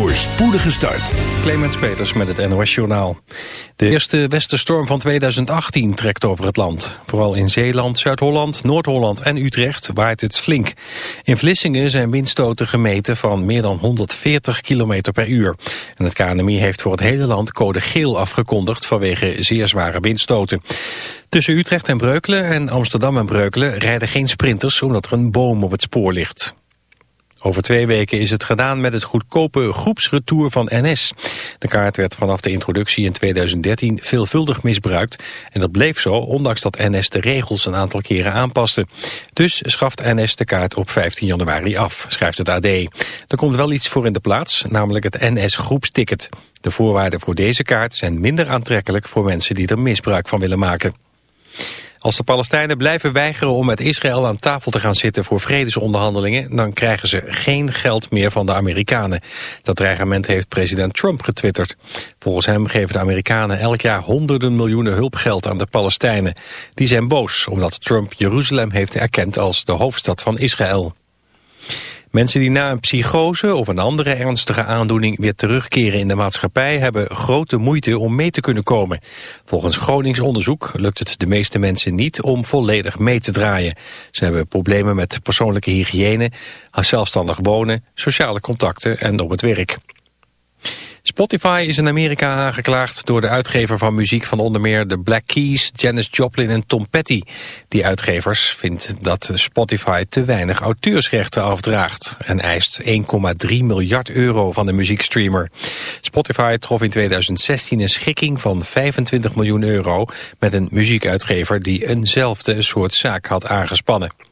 voor spoedige start. Clemens Peters met het NOS Journaal. De eerste westerstorm van 2018 trekt over het land. Vooral in Zeeland, Zuid-Holland, Noord-Holland en Utrecht waait het flink. In Vlissingen zijn windstoten gemeten van meer dan 140 km per uur. En het KNMI heeft voor het hele land code geel afgekondigd vanwege zeer zware windstoten. Tussen Utrecht en Breukelen en Amsterdam en Breukelen rijden geen sprinters omdat er een boom op het spoor ligt. Over twee weken is het gedaan met het goedkope groepsretour van NS. De kaart werd vanaf de introductie in 2013 veelvuldig misbruikt. En dat bleef zo, ondanks dat NS de regels een aantal keren aanpaste. Dus schaft NS de kaart op 15 januari af, schrijft het AD. Er komt wel iets voor in de plaats, namelijk het NS-groepsticket. De voorwaarden voor deze kaart zijn minder aantrekkelijk voor mensen die er misbruik van willen maken. Als de Palestijnen blijven weigeren om met Israël aan tafel te gaan zitten voor vredesonderhandelingen, dan krijgen ze geen geld meer van de Amerikanen. Dat dreigement heeft president Trump getwitterd. Volgens hem geven de Amerikanen elk jaar honderden miljoenen hulpgeld aan de Palestijnen. Die zijn boos omdat Trump Jeruzalem heeft erkend als de hoofdstad van Israël. Mensen die na een psychose of een andere ernstige aandoening weer terugkeren in de maatschappij hebben grote moeite om mee te kunnen komen. Volgens Gronings onderzoek lukt het de meeste mensen niet om volledig mee te draaien. Ze hebben problemen met persoonlijke hygiëne, zelfstandig wonen, sociale contacten en op het werk. Spotify is in Amerika aangeklaagd door de uitgever van muziek van onder meer de Black Keys, Janis Joplin en Tom Petty. Die uitgevers vindt dat Spotify te weinig auteursrechten afdraagt en eist 1,3 miljard euro van de muziekstreamer. Spotify trof in 2016 een schikking van 25 miljoen euro met een muziekuitgever die eenzelfde soort zaak had aangespannen.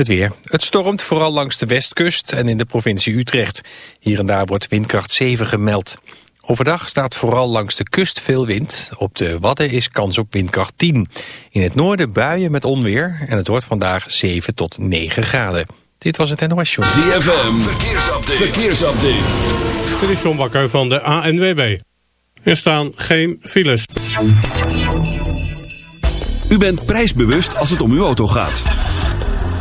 Het weer. Het stormt vooral langs de westkust en in de provincie Utrecht. Hier en daar wordt windkracht 7 gemeld. Overdag staat vooral langs de kust veel wind. Op de Wadden is kans op windkracht 10. In het noorden buien met onweer en het wordt vandaag 7 tot 9 graden. Dit was het NOS Show. ZFM, verkeersupdate. verkeersupdate. Dit is John Bakker van de ANWB. Er staan geen files. U bent prijsbewust als het om uw auto gaat.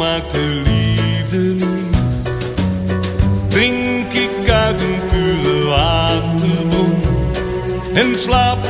maakt de liefde. Drink ik uit een pure waterbron en slaap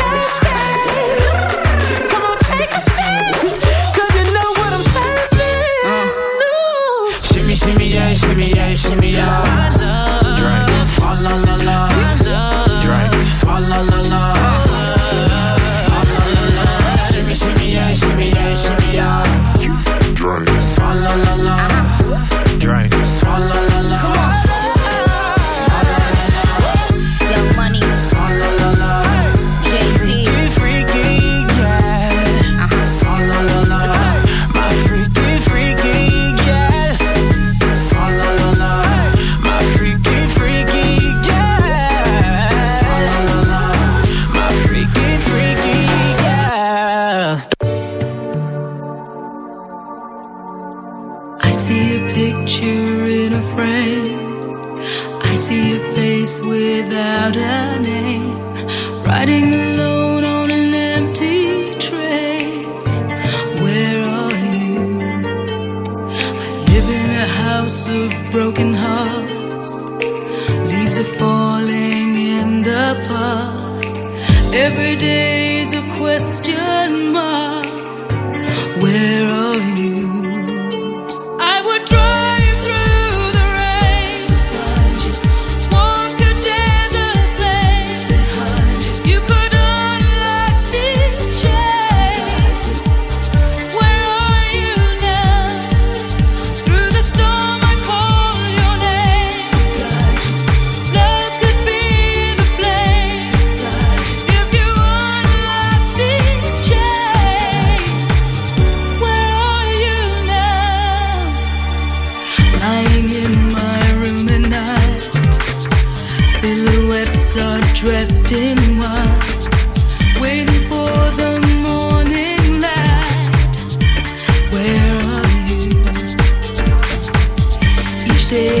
say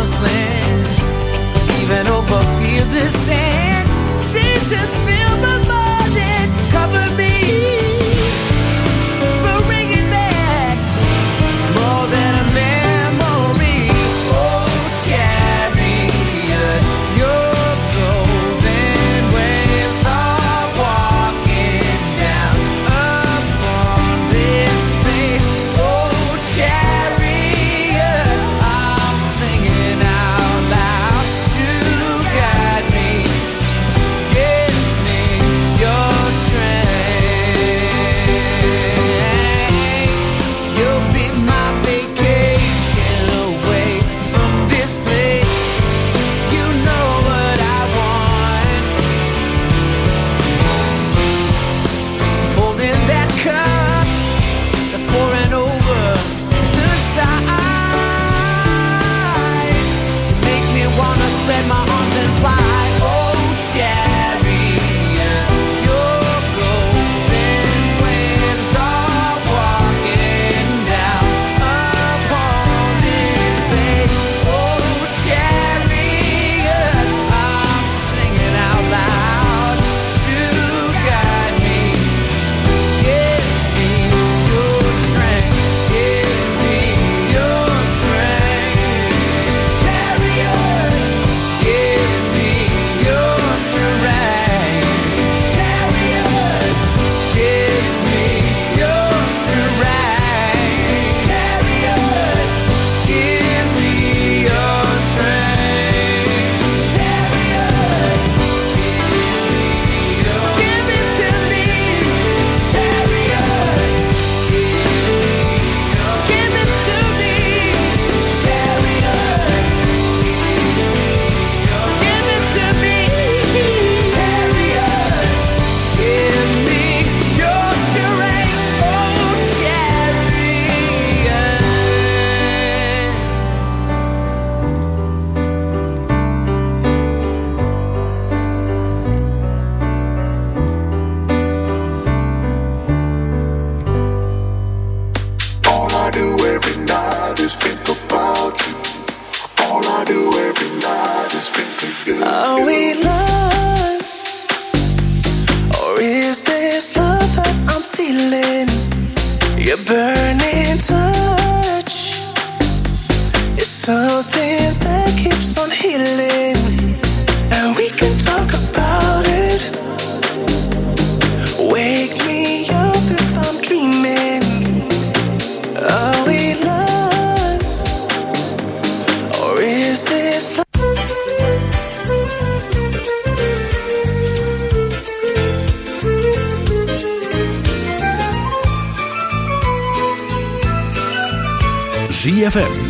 a slam